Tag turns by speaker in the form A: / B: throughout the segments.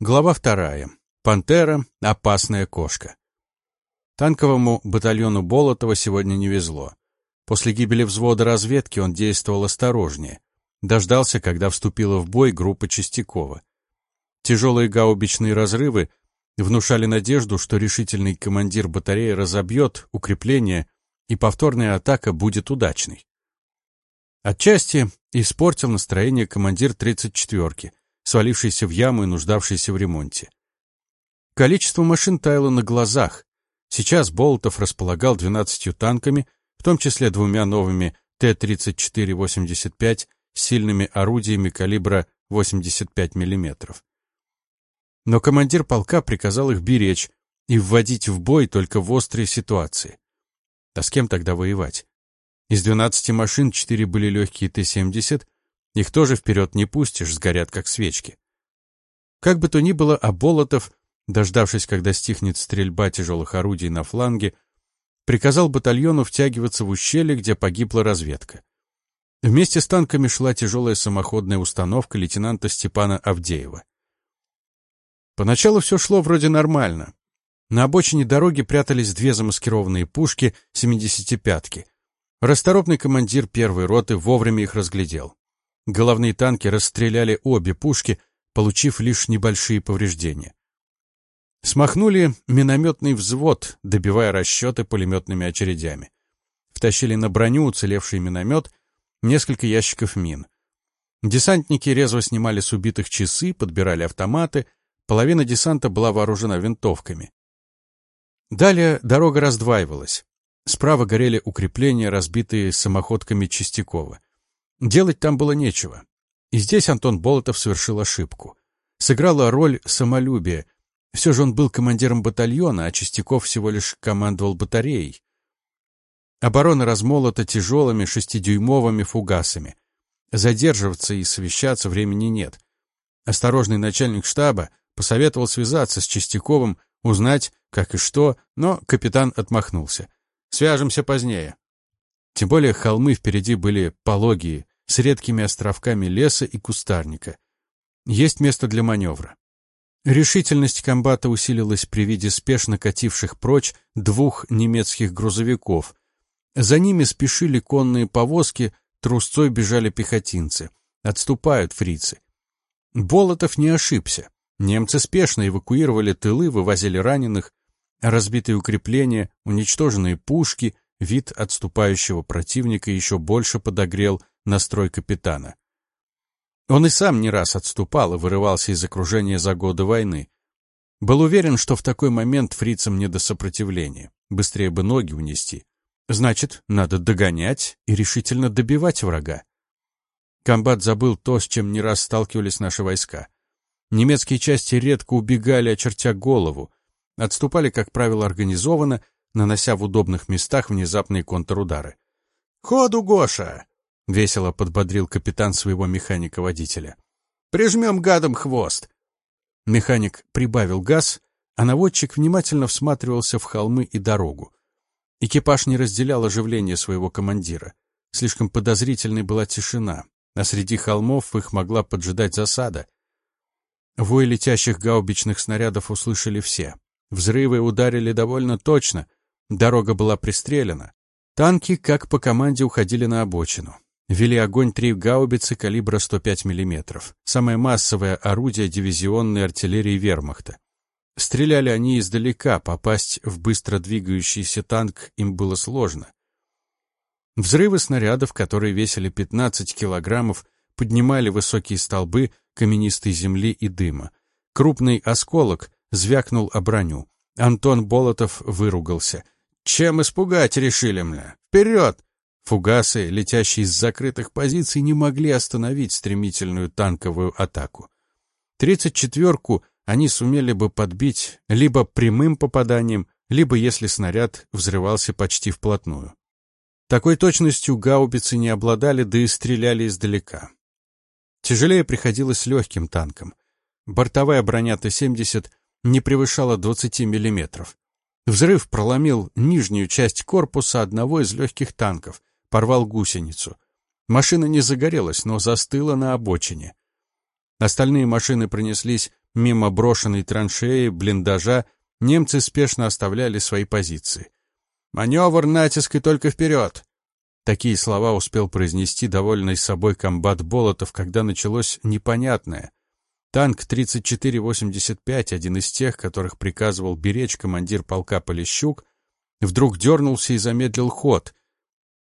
A: Глава вторая. Пантера — опасная кошка. Танковому батальону Болотова сегодня не везло. После гибели взвода разведки он действовал осторожнее. Дождался, когда вступила в бой группа Чистякова. Тяжелые гаубичные разрывы внушали надежду, что решительный командир батареи разобьет укрепление, и повторная атака будет удачной. Отчасти испортил настроение командир 34-ки, свалившийся в яму и нуждавшийся в ремонте. Количество машин таяло на глазах. Сейчас Болотов располагал 12 танками, в том числе двумя новыми Т-34-85 с сильными орудиями калибра 85 мм. Но командир полка приказал их беречь и вводить в бой только в острые ситуации. А с кем тогда воевать? Из 12 машин 4 были легкие Т-70, их тоже вперед не пустишь, сгорят как свечки. Как бы то ни было, а Болотов, дождавшись, когда стихнет стрельба тяжелых орудий на фланге, приказал батальону втягиваться в ущелье, где погибла разведка. Вместе с танками шла тяжелая самоходная установка лейтенанта Степана Авдеева. Поначалу все шло вроде нормально. На обочине дороги прятались две замаскированные пушки 75-ки. Расторопный командир первой роты вовремя их разглядел. Головные танки расстреляли обе пушки, получив лишь небольшие повреждения. Смахнули минометный взвод, добивая расчеты пулеметными очередями. Втащили на броню уцелевший миномет, несколько ящиков мин. Десантники резво снимали с убитых часы, подбирали автоматы, половина десанта была вооружена винтовками. Далее дорога раздваивалась. Справа горели укрепления, разбитые самоходками Чистякова. Делать там было нечего. И здесь Антон Болотов совершил ошибку. Сыграла роль самолюбия. Все же он был командиром батальона, а Чистяков всего лишь командовал батареей. Оборона размолота тяжелыми шестидюймовыми фугасами. Задерживаться и совещаться времени нет. Осторожный начальник штаба посоветовал связаться с Чистяковым, узнать, как и что, но капитан отмахнулся. «Свяжемся позднее». Тем более холмы впереди были пологие, с редкими островками леса и кустарника. Есть место для маневра. Решительность комбата усилилась при виде спешно кативших прочь двух немецких грузовиков, за ними спешили конные повозки, трусцой бежали пехотинцы. Отступают фрицы. Болотов не ошибся. Немцы спешно эвакуировали тылы, вывозили раненых, разбитые укрепления, уничтоженные пушки, вид отступающего противника еще больше подогрел настрой капитана. Он и сам не раз отступал и вырывался из окружения за годы войны. Был уверен, что в такой момент фрицам не до сопротивления, быстрее бы ноги унести. Значит, надо догонять и решительно добивать врага. Комбат забыл то, с чем не раз сталкивались наши войска. Немецкие части редко убегали, очертя голову, отступали, как правило, организованно, нанося в удобных местах внезапные контрудары. «Ходу, Гоша!» — весело подбодрил капитан своего механика-водителя. «Прижмем гадом хвост!» Механик прибавил газ, а наводчик внимательно всматривался в холмы и дорогу. Экипаж не разделял оживление своего командира. Слишком подозрительной была тишина, а среди холмов их могла поджидать засада. Вой летящих гаубичных снарядов услышали все. Взрывы ударили довольно точно, дорога была пристрелена. Танки, как по команде, уходили на обочину. Вели огонь три гаубицы калибра 105 мм, самое массовое орудие дивизионной артиллерии вермахта. Стреляли они издалека, попасть в быстро двигающийся танк им было сложно. Взрывы снарядов, которые весили 15 килограммов, поднимали высокие столбы каменистой земли и дыма. Крупный осколок звякнул о броню. Антон Болотов выругался. «Чем испугать решили, мля? Вперед!» Фугасы, летящие из закрытых позиций, не могли остановить стремительную танковую атаку. Тридцать четверку они сумели бы подбить либо прямым попаданием, либо если снаряд взрывался почти вплотную. Такой точностью гаубицы не обладали, да и стреляли издалека. Тяжелее приходилось легким танкам. Бортовая броня Т-70 не превышала 20 мм. Взрыв проломил нижнюю часть корпуса одного из легких танков, порвал гусеницу. Машина не загорелась, но застыла на обочине. Остальные машины пронеслись мимо брошенной траншеи, блиндажа, немцы спешно оставляли свои позиции. «Маневр, натиск и только вперед!» Такие слова успел произнести довольный собой комбат Болотов, когда началось непонятное. Танк 3485, один из тех, которых приказывал беречь командир полка Полищук, вдруг дернулся и замедлил ход.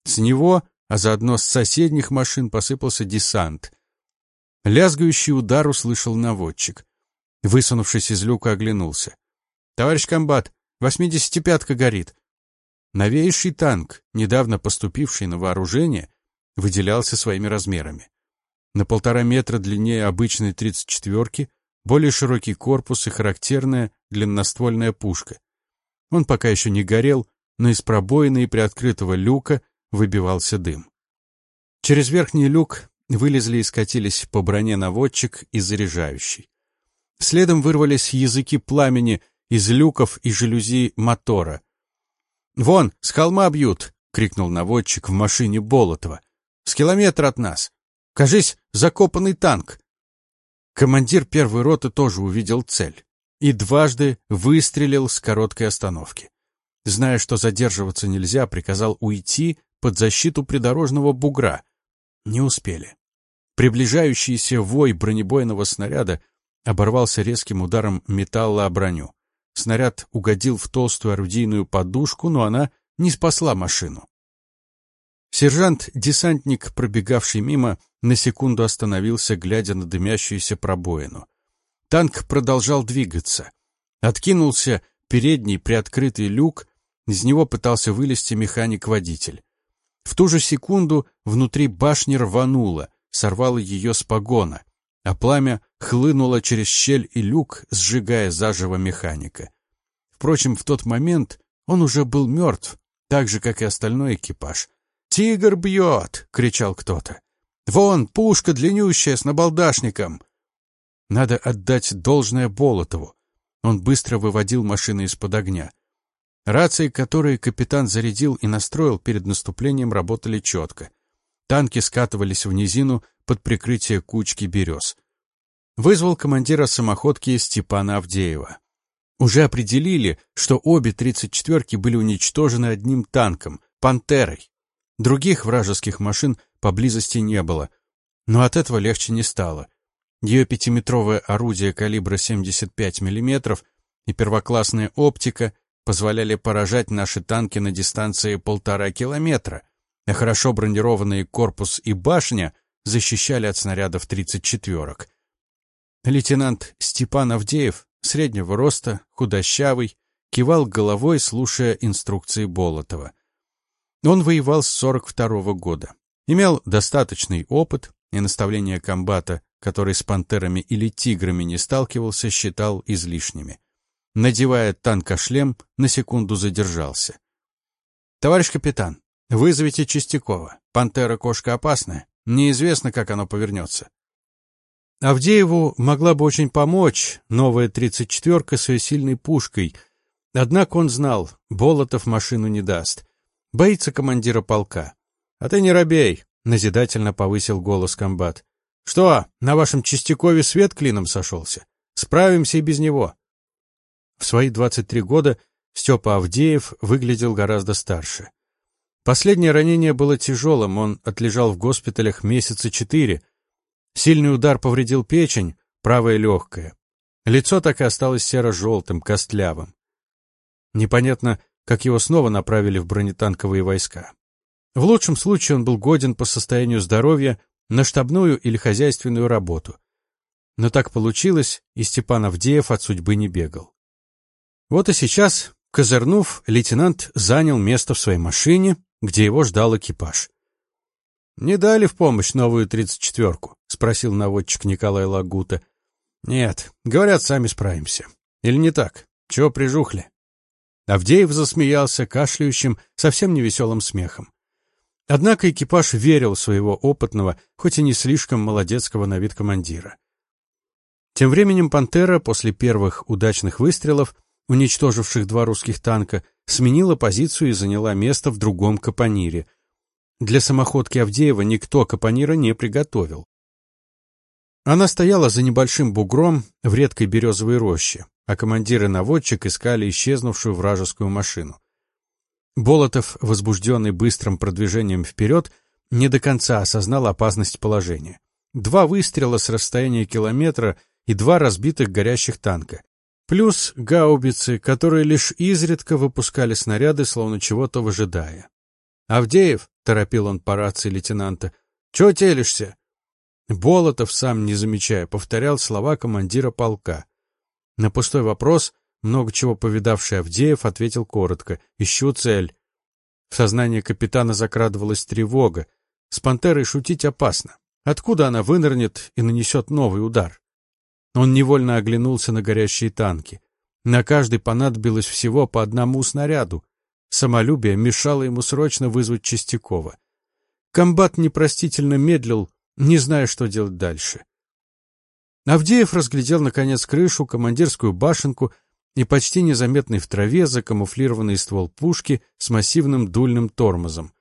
A: С него, а заодно с соседних машин, посыпался десант. Лязгающий удар услышал наводчик. Высунувшись из люка, оглянулся. «Товарищ комбат, восьмидесятипятка горит!» Новейший танк, недавно поступивший на вооружение, выделялся своими размерами. На полтора метра длиннее обычной 34-ки, более широкий корпус и характерная длинноствольная пушка. Он пока еще не горел, но из пробоины и приоткрытого люка выбивался дым. Через верхний люк вылезли и скатились по броне наводчик и заряжающий. Следом вырвались языки пламени из люков и жалюзи мотора. «Вон, с холма бьют!» — крикнул наводчик в машине Болотова. «С километра от нас! Кажись, закопанный танк!» Командир первой роты тоже увидел цель и дважды выстрелил с короткой остановки. Зная, что задерживаться нельзя, приказал уйти под защиту придорожного бугра. Не успели. Приближающийся вой бронебойного снаряда оборвался резким ударом металла о броню. Снаряд угодил в толстую орудийную подушку, но она не спасла машину. Сержант-десантник, пробегавший мимо, на секунду остановился, глядя на дымящуюся пробоину. Танк продолжал двигаться. Откинулся передний приоткрытый люк, из него пытался вылезти механик-водитель. В ту же секунду внутри башни рвануло, сорвало ее с погона, а пламя хлынуло через щель и люк, сжигая заживо механика. Впрочем, в тот момент он уже был мертв, так же, как и остальной экипаж. «Тигр бьет!» — кричал кто-то. «Вон, пушка длиннющая с набалдашником!» Надо отдать должное Болотову. Он быстро выводил машины из-под огня. Рации, которые капитан зарядил и настроил перед наступлением, работали четко. Танки скатывались в низину под прикрытие кучки берез. Вызвал командира самоходки Степана Авдеева. Уже определили, что обе 34-ки были уничтожены одним танком — «Пантерой». Других вражеских машин поблизости не было. Но от этого легче не стало. Ее пятиметровое орудие калибра 75 мм и первоклассная оптика позволяли поражать наши танки на дистанции полтора километра, а хорошо бронированные корпус и башня защищали от снарядов 34-ок. Лейтенант Степан Авдеев, среднего роста, худощавый, кивал головой, слушая инструкции Болотова. Он воевал с 42 -го года, имел достаточный опыт, и наставления комбата который с пантерами или тиграми не сталкивался, считал излишними. Надевая танкошлем, на секунду задержался. «Товарищ капитан, вызовите Чистякова. Пантера-кошка опасная. Неизвестно, как оно повернется». Авдееву могла бы очень помочь новая тридцать четверка с ее сильной пушкой. Однако он знал, Болотов машину не даст. Боится командира полка. — А ты не робей, — назидательно повысил голос комбат. Что, на вашем Чистякове свет клином сошелся? Справимся и без него. В свои 23 года Степа Авдеев выглядел гораздо старше. Последнее ранение было тяжелым, он отлежал в госпиталях месяца четыре. Сильный удар повредил печень, правое легкое. Лицо так и осталось серо-желтым, костлявым. Непонятно, как его снова направили в бронетанковые войска. В лучшем случае он был годен по состоянию здоровья, на штабную или хозяйственную работу. Но так получилось, и Степан Авдеев от судьбы не бегал. Вот и сейчас, козырнув, лейтенант занял место в своей машине, где его ждал экипаж. «Не дали в помощь новую тридцать четверку?» — спросил наводчик Николай Лагута. «Нет, говорят, сами справимся. Или не так? Чего прижухли?» Авдеев засмеялся кашляющим, совсем невеселым смехом. Однако экипаж верил своего опытного, хоть и не слишком молодецкого на вид командира. Тем временем «Пантера» после первых удачных выстрелов, уничтоживших два русских танка, сменила позицию и заняла место в другом капонире. Для самоходки Авдеева никто капонира не приготовил. Она стояла за небольшим бугром в редкой березовой роще, а командир и наводчик искали исчезнувшую вражескую машину. Болотов, возбужденный быстрым продвижением вперед, не до конца осознал опасность положения. Два выстрела с расстояния километра и два разбитых горящих танка. Плюс гаубицы, которые лишь изредка выпускали снаряды, словно чего-то выжидая. «Авдеев!» — торопил он по рации лейтенанта. «Чего телишься?» Болотов, сам не замечая, повторял слова командира полка. На пустой вопрос, много чего повидавший Авдеев, ответил коротко. «Ищу цель». В сознание капитана закрадывалась тревога. С пантерой шутить опасно. Откуда она вынырнет и нанесет новый удар? Он невольно оглянулся на горящие танки. На каждый понадобилось всего по одному снаряду. Самолюбие мешало ему срочно вызвать Чистякова. Комбат непростительно медлил, не зная, что делать дальше. Авдеев разглядел, наконец, крышу, командирскую башенку и почти незаметный в траве закамуфлированный ствол пушки с массивным дульным тормозом.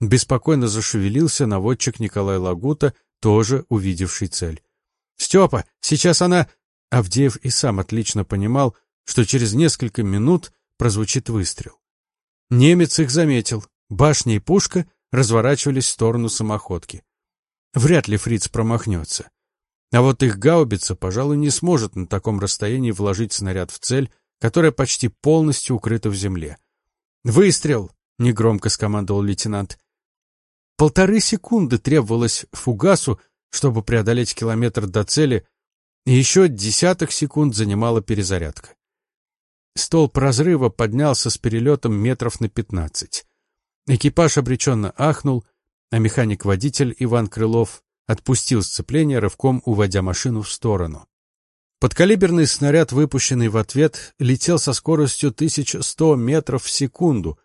A: Беспокойно зашевелился наводчик Николай Лагута, тоже увидевший цель. «Степа, сейчас она...» Авдеев и сам отлично понимал, что через несколько минут прозвучит выстрел. Немец их заметил. Башня и пушка разворачивались в сторону самоходки. Вряд ли фриц промахнется. А вот их гаубица, пожалуй, не сможет на таком расстоянии вложить снаряд в цель, которая почти полностью укрыта в земле. «Выстрел!» — негромко скомандовал лейтенант. Полторы секунды требовалось фугасу, чтобы преодолеть километр до цели, и еще десяток секунд занимала перезарядка. Столб разрыва поднялся с перелетом метров на пятнадцать. Экипаж обреченно ахнул, а механик-водитель Иван Крылов отпустил сцепление, рывком уводя машину в сторону. Подкалиберный снаряд, выпущенный в ответ, летел со скоростью 1100 метров в секунду,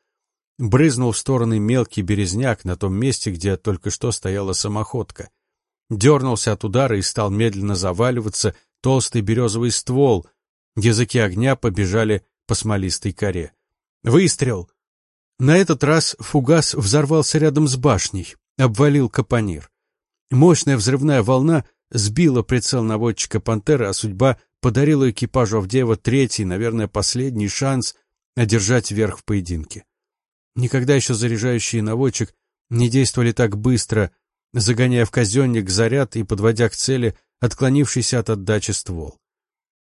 A: брызнул в стороны мелкий березняк на том месте, где только что стояла самоходка. Дернулся от удара и стал медленно заваливаться толстый березовый ствол. Языки огня побежали по смолистой коре. Выстрел! На этот раз фугас взорвался рядом с башней, обвалил капонир. Мощная взрывная волна сбила прицел наводчика «Пантеры», а судьба подарила экипажу Авдеева третий, наверное, последний шанс одержать верх в поединке. Никогда еще заряжающий наводчик не действовали так быстро, загоняя в казенник заряд и подводя к цели отклонившийся от отдачи ствол.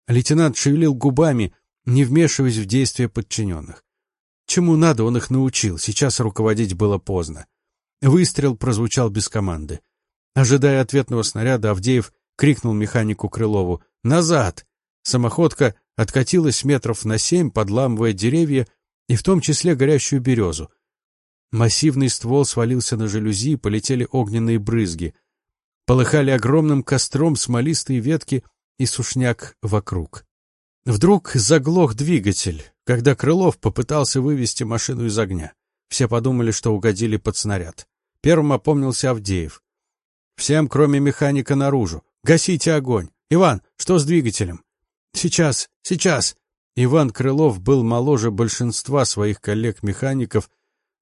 A: Лейтенант шевелил губами, не вмешиваясь в действия подчиненных. Чему надо, он их научил, сейчас руководить было поздно. Выстрел прозвучал без команды. Ожидая ответного снаряда, Авдеев крикнул механику Крылову «Назад!». Самоходка откатилась метров на семь, подламывая деревья и в том числе горящую березу. Массивный ствол свалился на жалюзи, полетели огненные брызги. Полыхали огромным костром смолистые ветки и сушняк вокруг. Вдруг заглох двигатель, когда Крылов попытался вывести машину из огня. Все подумали, что угодили под снаряд. Первым опомнился Авдеев. «Всем, кроме механика, наружу! Гасите огонь! Иван, что с двигателем?» «Сейчас, сейчас!» Иван Крылов был моложе большинства своих коллег-механиков,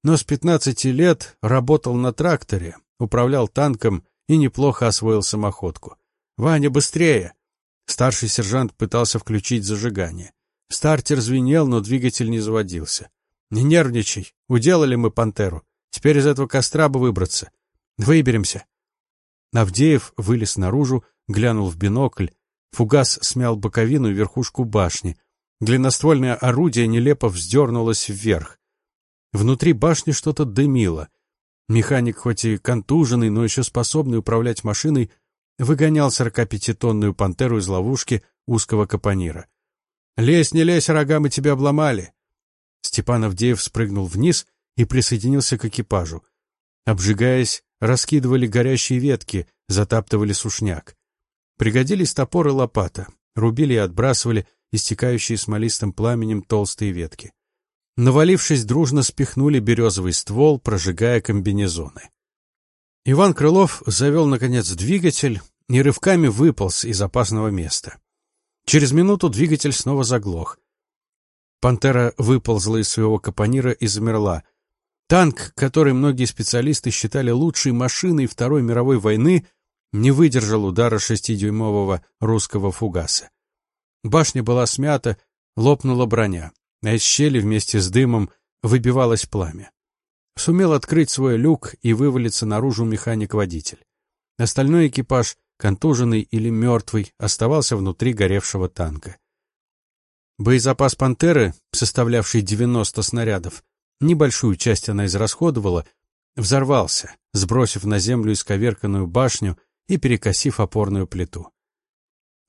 A: но с 15 лет работал на тракторе, управлял танком и неплохо освоил самоходку. «Ваня, быстрее!» Старший сержант пытался включить зажигание. Стартер звенел, но двигатель не заводился. «Не нервничай. Уделали мы «Пантеру». Теперь из этого костра бы выбраться. Выберемся». Авдеев вылез наружу, глянул в бинокль. Фугас смял боковину и верхушку башни. Длинноствольное орудие нелепо вздернулось вверх. Внутри башни что-то дымило. Механик, хоть и контуженный, но еще способный управлять машиной, выгонял 45-тонную пантеру из ловушки узкого капонира. «Лезь, не лезь, рога мы тебя обломали!» Степан Авдеев спрыгнул вниз и присоединился к экипажу. Обжигаясь, раскидывали горящие ветки, затаптывали сушняк. Пригодились топор и лопата, рубили и отбрасывали истекающие смолистым пламенем толстые ветки. Навалившись, дружно спихнули березовый ствол, прожигая комбинезоны. Иван Крылов завел, наконец, двигатель и рывками выполз из опасного места. Через минуту двигатель снова заглох. «Пантера» выползла из своего капонира и замерла. Танк, который многие специалисты считали лучшей машиной Второй мировой войны, не выдержал удара шестидюймового русского фугаса. Башня была смята, лопнула броня, а из щели вместе с дымом выбивалось пламя. Сумел открыть свой люк и вывалиться наружу механик-водитель. Остальной экипаж, контуженный или мертвый, оставался внутри горевшего танка. Боезапас «Пантеры», составлявший 90 снарядов, небольшую часть она израсходовала, взорвался, сбросив на землю исковерканную башню и перекосив опорную плиту.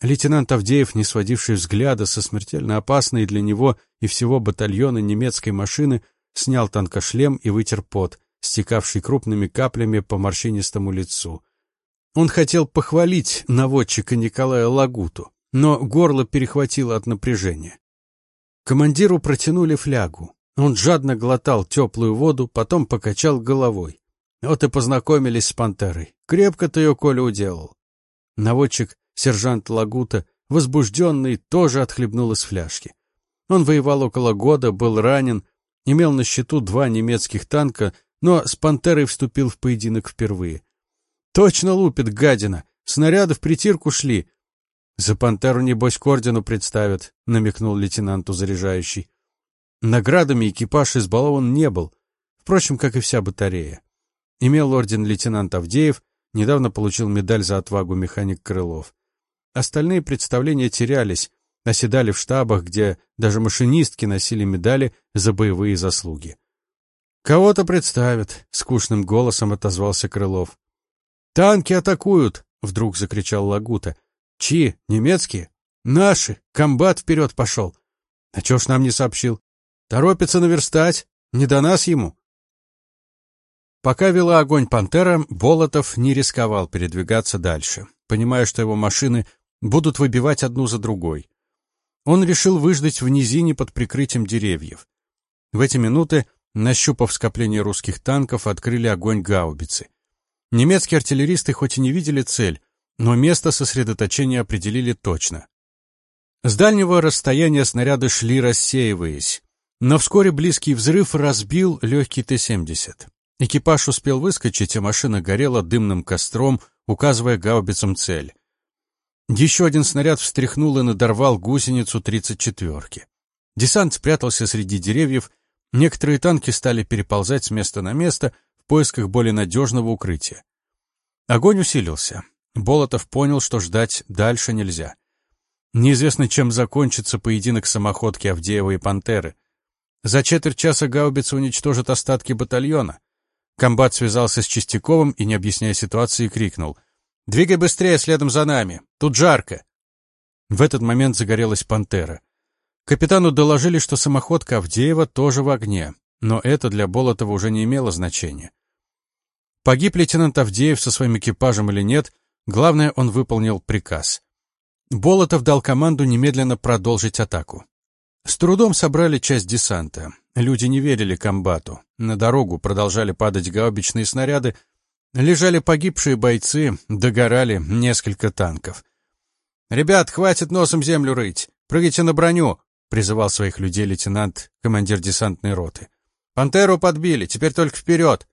A: Лейтенант Авдеев, не сводивший взгляда со смертельно опасной для него и всего батальона немецкой машины, снял танкошлем и вытер пот, стекавший крупными каплями по морщинистому лицу. Он хотел похвалить наводчика Николая Лагуту, но горло перехватило от напряжения. Командиру протянули флягу. Он жадно глотал теплую воду, потом покачал головой. Вот и познакомились с пантерой. Крепко ты ее, Коля, уделал. Наводчик, сержант Лагута, возбужденный, тоже отхлебнул из фляжки. Он воевал около года, был ранен, имел на счету два немецких танка, но с «Пантерой» вступил в поединок впервые. Точно лупит, гадина! Снаряды в притирку шли. За «Пантеру» небось к ордену представят, намекнул лейтенанту заряжающий. Наградами экипаж избалован не был, впрочем, как и вся батарея. Имел орден лейтенант Авдеев, недавно получил медаль за отвагу механик Крылов. Остальные представления терялись, оседали в штабах, где даже машинистки носили медали за боевые заслуги. «Кого-то представят», — скучным голосом отозвался Крылов. «Танки атакуют!» — вдруг закричал Лагута. «Чьи? Немецкие?» «Наши! Комбат вперед пошел!» «А чё ж нам не сообщил?» «Торопится наверстать! Не до нас ему!» Пока вела огонь «Пантера», Болотов не рисковал передвигаться дальше, понимая, что его машины будут выбивать одну за другой. Он решил выждать в низине под прикрытием деревьев. В эти минуты, нащупав скопление русских танков, открыли огонь гаубицы. Немецкие артиллеристы хоть и не видели цель, но место сосредоточения определили точно. С дальнего расстояния снаряды шли, рассеиваясь, но вскоре близкий взрыв разбил легкий Т-70. Экипаж успел выскочить, а машина горела дымным костром, указывая гаубицам цель. Еще один снаряд встряхнул и надорвал гусеницу тридцать четверки. Десант спрятался среди деревьев, некоторые танки стали переползать с места на место в поисках более надежного укрытия. Огонь усилился. Болотов понял, что ждать дальше нельзя. Неизвестно, чем закончится поединок самоходки Авдеева и Пантеры. За четверть часа гаубица уничтожит остатки батальона. Комбат связался с Чистяковым и, не объясняя ситуации, крикнул — Двигай быстрее следом за нами. Тут жарко. В этот момент загорелась пантера. Капитану доложили, что самоходка Авдеева тоже в огне, но это для Болотова уже не имело значения. Погиб лейтенант Авдеев со своим экипажем или нет, главное, он выполнил приказ. Болотов дал команду немедленно продолжить атаку. С трудом собрали часть десанта. Люди не верили комбату. На дорогу продолжали падать гаубичные снаряды, Лежали погибшие бойцы, догорали несколько танков. «Ребят, хватит носом землю рыть! Прыгайте на броню!» — призывал своих людей лейтенант, командир десантной роты. «Пантеру подбили, теперь только вперед!»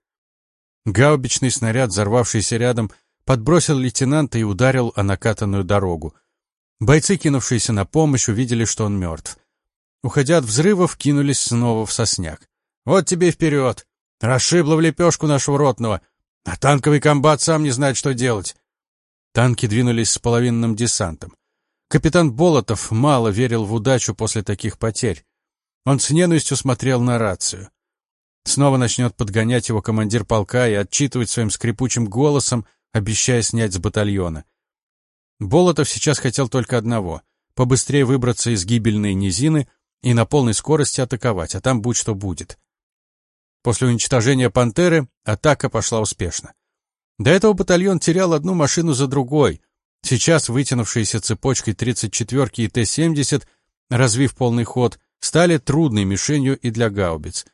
A: Гаубичный снаряд, взорвавшийся рядом, подбросил лейтенанта и ударил о накатанную дорогу. Бойцы, кинувшиеся на помощь, увидели, что он мертв. Уходя от взрывов, кинулись снова в сосняк. «Вот тебе вперед! Расшибло в лепешку нашего ротного! А танковый комбат сам не знает, что делать. Танки двинулись с половинным десантом. Капитан Болотов мало верил в удачу после таких потерь. Он с ненавистью смотрел на рацию. Снова начнет подгонять его командир полка и отчитывать своим скрипучим голосом, обещая снять с батальона. Болотов сейчас хотел только одного — побыстрее выбраться из гибельной низины и на полной скорости атаковать, а там будь что будет. После уничтожения «Пантеры» атака пошла успешно. До этого батальон терял одну машину за другой. Сейчас вытянувшиеся цепочкой 34-ки и Т-70, развив полный ход, стали трудной мишенью и для гаубиц.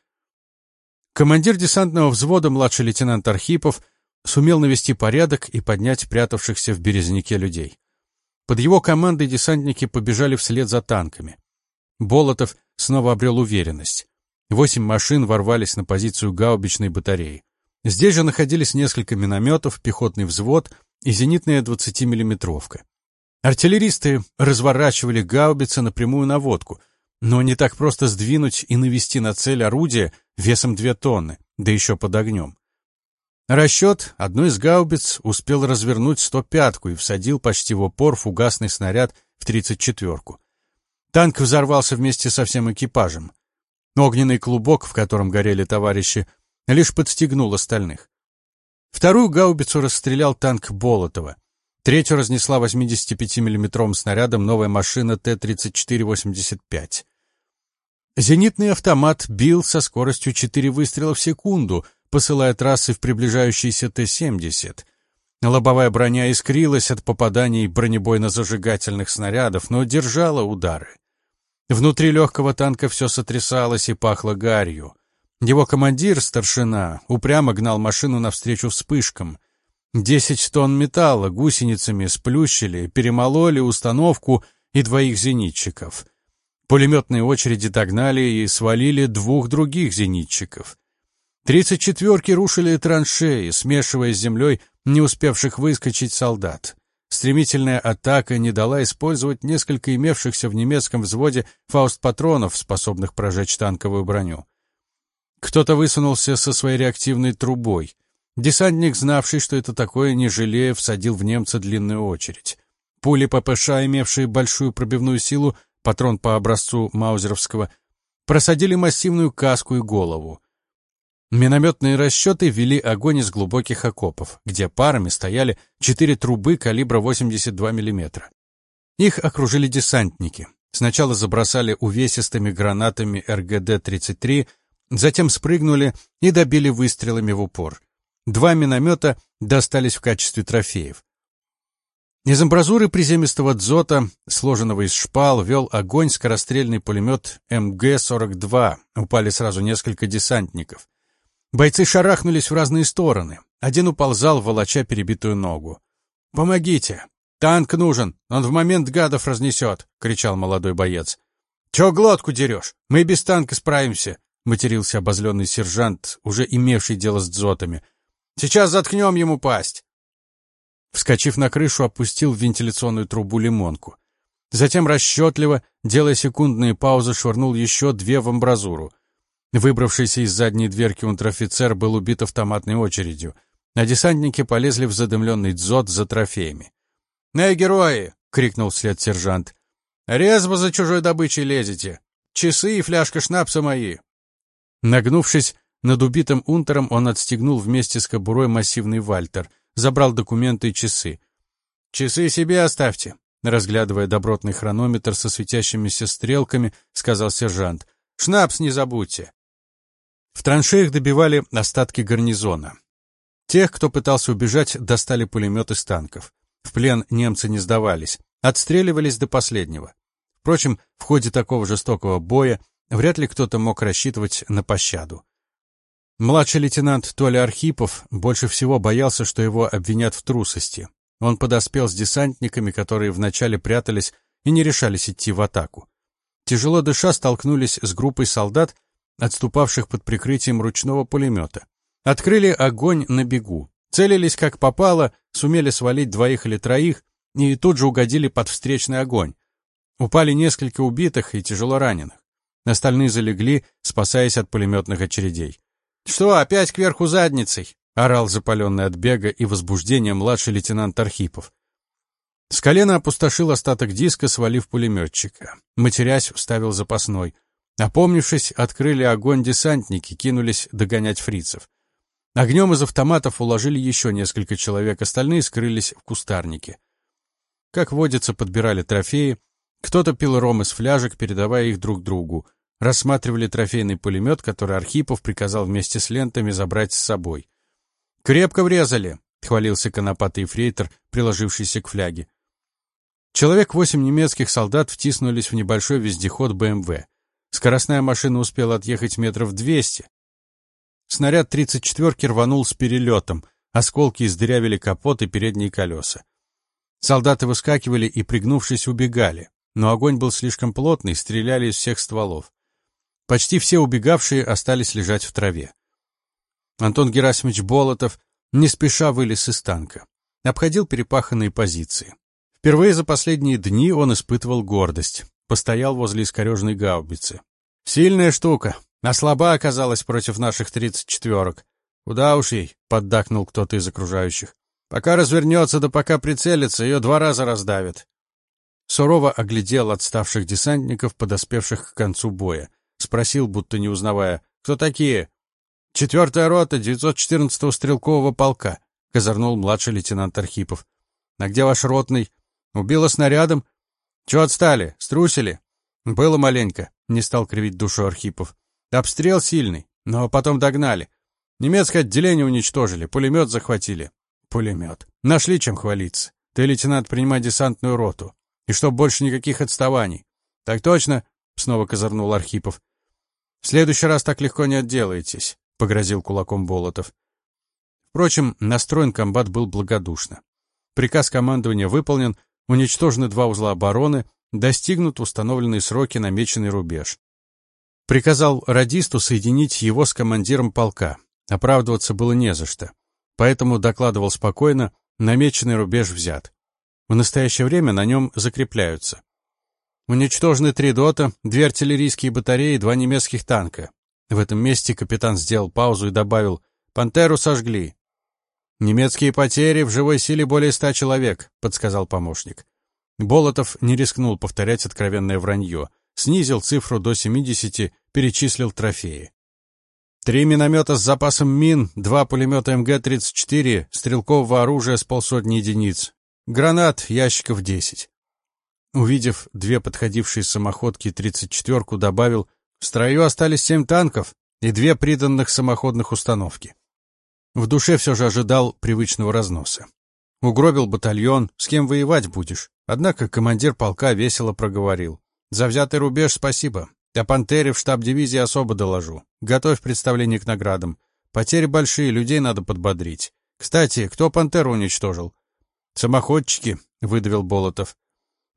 A: Командир десантного взвода, младший лейтенант Архипов, сумел навести порядок и поднять прятавшихся в березняке людей. Под его командой десантники побежали вслед за танками. Болотов снова обрел уверенность. Восемь машин ворвались на позицию гаубичной батареи. Здесь же находились несколько минометов, пехотный взвод и зенитная 20-миллиметровка. Артиллеристы разворачивали гаубицы на водку, но не так просто сдвинуть и навести на цель орудие весом 2 тонны, да еще под огнем. Расчет одной из гаубиц успел развернуть 105-ку и всадил почти в упор фугасный снаряд в 34-ку. Танк взорвался вместе со всем экипажем. Огненный клубок, в котором горели товарищи, лишь подстегнул остальных. Вторую гаубицу расстрелял танк Болотова. Третью разнесла 85-миллиметровым снарядом новая машина Т-34-85. Зенитный автомат бил со скоростью 4 выстрела в секунду, посылая трассы в приближающийся Т-70. Лобовая броня искрилась от попаданий бронебойно-зажигательных снарядов, но держала удары. Внутри легкого танка все сотрясалось и пахло гарью. Его командир, старшина, упрямо гнал машину навстречу вспышкам. Десять тонн металла гусеницами сплющили, перемололи установку и двоих зенитчиков. Пулеметные очереди догнали и свалили двух других зенитчиков. Тридцать четверки рушили траншеи, смешивая с землей не успевших выскочить солдат. Стремительная атака не дала использовать несколько имевшихся в немецком взводе фауст-патронов, способных прожечь танковую броню. Кто-то высунулся со своей реактивной трубой. Десантник, знавший, что это такое, не жалея, всадил в немца длинную очередь. Пули ППШ, имевшие большую пробивную силу, патрон по образцу Маузеровского, просадили массивную каску и голову. Минометные расчеты вели огонь из глубоких окопов, где парами стояли четыре трубы калибра 82 мм. Их окружили десантники. Сначала забросали увесистыми гранатами РГД-33, затем спрыгнули и добили выстрелами в упор. Два миномета достались в качестве трофеев. Из амбразуры приземистого дзота, сложенного из шпал, вел огонь скорострельный пулемет МГ-42. Упали сразу несколько десантников. Бойцы шарахнулись в разные стороны. Один уползал, волоча перебитую ногу. «Помогите! Танк нужен! Он в момент гадов разнесет!» — кричал молодой боец. «Чего глотку дерешь? Мы без танка справимся!» — матерился обозленный сержант, уже имевший дело с дзотами — Сейчас заткнем ему пасть!» Вскочив на крышу, опустил в вентиляционную трубу лимонку. Затем расчетливо, делая секундные паузы, швырнул еще две в амбразуру. Выбравшийся из задней дверки унтер-офицер был убит автоматной очередью, а десантники полезли в задымленный дзот за трофеями. «Эй, герои!» — крикнул вслед сержант. «Резво за чужой добычей лезете! Часы и фляжка шнапса мои!» Нагнувшись, над убитым унтером он отстегнул вместе с кобурой массивный вальтер, забрал документы и часы. «Часы себе оставьте», — разглядывая добротный хронометр со светящимися стрелками, сказал сержант. «Шнапс не забудьте». В траншеях добивали остатки гарнизона. Тех, кто пытался убежать, достали пулеметы с танков. В плен немцы не сдавались, отстреливались до последнего. Впрочем, в ходе такого жестокого боя вряд ли кто-то мог рассчитывать на пощаду. Младший лейтенант Толя Архипов больше всего боялся, что его обвинят в трусости. Он подоспел с десантниками, которые вначале прятались и не решались идти в атаку. Тяжело дыша столкнулись с группой солдат, отступавших под прикрытием ручного пулемета. Открыли огонь на бегу. Целились как попало, сумели свалить двоих или троих и тут же угодили под встречный огонь. Упали несколько убитых и тяжело раненых. Остальные залегли, спасаясь от пулеметных очередей. «Что, опять кверху задницей?» — орал запаленный от бега и возбуждения младший лейтенант Архипов. С колена опустошил остаток диска, свалив пулеметчика. Матерясь, вставил запасной. Опомнившись, открыли огонь десантники, кинулись догонять фрицев. Огнем из автоматов уложили еще несколько человек, остальные скрылись в кустарнике. Как водится, подбирали трофеи. Кто-то пил ром из фляжек, передавая их друг другу рассматривали трофейный пулемет, который Архипов приказал вместе с лентами забрать с собой. «Крепко врезали», — хвалился конопатый фрейтор, приложившийся к фляге. Человек восемь немецких солдат втиснулись в небольшой вездеход БМВ. Скоростная машина успела отъехать метров двести. Снаряд 34-ки рванул с перелетом, осколки издырявили капот и передние колеса. Солдаты выскакивали и, пригнувшись, убегали, но огонь был слишком плотный, стреляли из всех стволов. Почти все убегавшие остались лежать в траве. Антон Герасимович Болотов не спеша вылез из танка. обходил перепаханные позиции. Впервые за последние дни он испытывал гордость. Постоял возле искорежной гаубицы. «Сильная штука, а слаба оказалась против наших тридцать четверок. Куда уж ей?» — поддакнул кто-то из окружающих. «Пока развернется, да пока прицелится, ее два раза раздавит». Сурово оглядел отставших десантников, подоспевших к концу боя. Спросил, будто не узнавая, «Кто такие?» «Четвертая рота 914-го стрелкового полка», — козырнул младший лейтенант Архипов. «А где ваш ротный?» «Убило снарядом?» «Чего отстали? Струсили?» «Было маленько», — не стал кривить душу Архипов. «Обстрел сильный, но потом догнали. Немецкое отделение уничтожили, пулемет захватили». «Пулемет. Нашли чем хвалиться. Ты, лейтенант, принимай десантную роту. И чтоб больше никаких отставаний». «Так точно», — снова козырнул Архипов. «В следующий раз так легко не отделаетесь». — погрозил кулаком Болотов. Впрочем, настроен комбат был благодушно. Приказ командования выполнен, уничтожены два узла обороны, достигнут установленные сроки намеченный рубеж. Приказал радисту соединить его с командиром полка. Оправдываться было не за что. Поэтому докладывал спокойно, намеченный рубеж взят. В настоящее время на нем закрепляются. Уничтожены три дота, две артиллерийские батареи, два немецких танка. В этом месте капитан сделал паузу и добавил «Пантеру сожгли». «Немецкие потери в живой силе более ста человек», — подсказал помощник. Болотов не рискнул повторять откровенное вранье, снизил цифру до 70, перечислил трофеи. Три миномета с запасом мин, два пулемета МГ-34, стрелкового оружия с полсотни единиц, гранат, ящиков 10. Увидев две подходившие самоходки 34-ку, добавил в строю остались семь танков и две приданных самоходных установки. В душе все же ожидал привычного разноса. Угробил батальон, с кем воевать будешь? Однако командир полка весело проговорил. За взятый рубеж спасибо. О «Пантере» в штаб дивизии особо доложу. Готовь представление к наградам. Потери большие, людей надо подбодрить. Кстати, кто «Пантеру» уничтожил? Самоходчики, выдавил Болотов.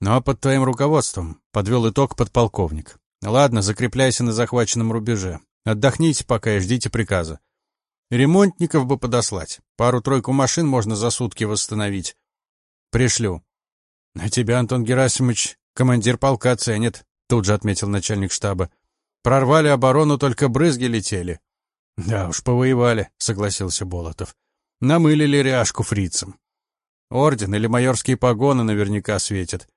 A: Ну а под твоим руководством, подвел итог подполковник. Ладно, закрепляйся на захваченном рубеже. Отдохните пока и ждите приказа. Ремонтников бы подослать. Пару-тройку машин можно за сутки восстановить. Пришлю. А тебя, Антон Герасимович, командир полка ценит, тут же отметил начальник штаба. Прорвали оборону, только брызги летели. Да уж, повоевали, согласился Болотов. Намылили ряжку фрицам. Орден или майорские погоны наверняка светят.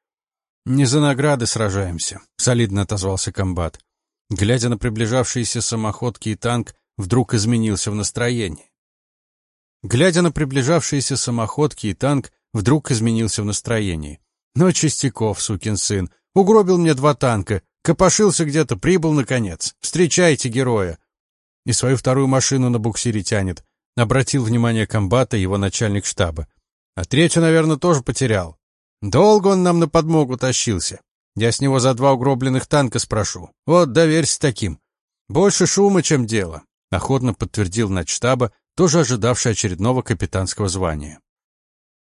A: «Не за награды сражаемся», — солидно отозвался комбат. Глядя на приближавшиеся самоходки и танк, вдруг изменился в настроении. Глядя на приближавшиеся самоходки и танк, вдруг изменился в настроении. «Но Чистяков, сукин сын, угробил мне два танка, копошился где-то, прибыл наконец. Встречайте героя!» И свою вторую машину на буксире тянет. Обратил внимание комбата его начальник штаба. А третью, наверное, тоже потерял. Долго он нам на подмогу тащился. Я с него за два угробленных танка спрошу. Вот доверься таким. Больше шума, чем дело. Охотно подтвердил начштаба, тоже ожидавший очередного капитанского звания.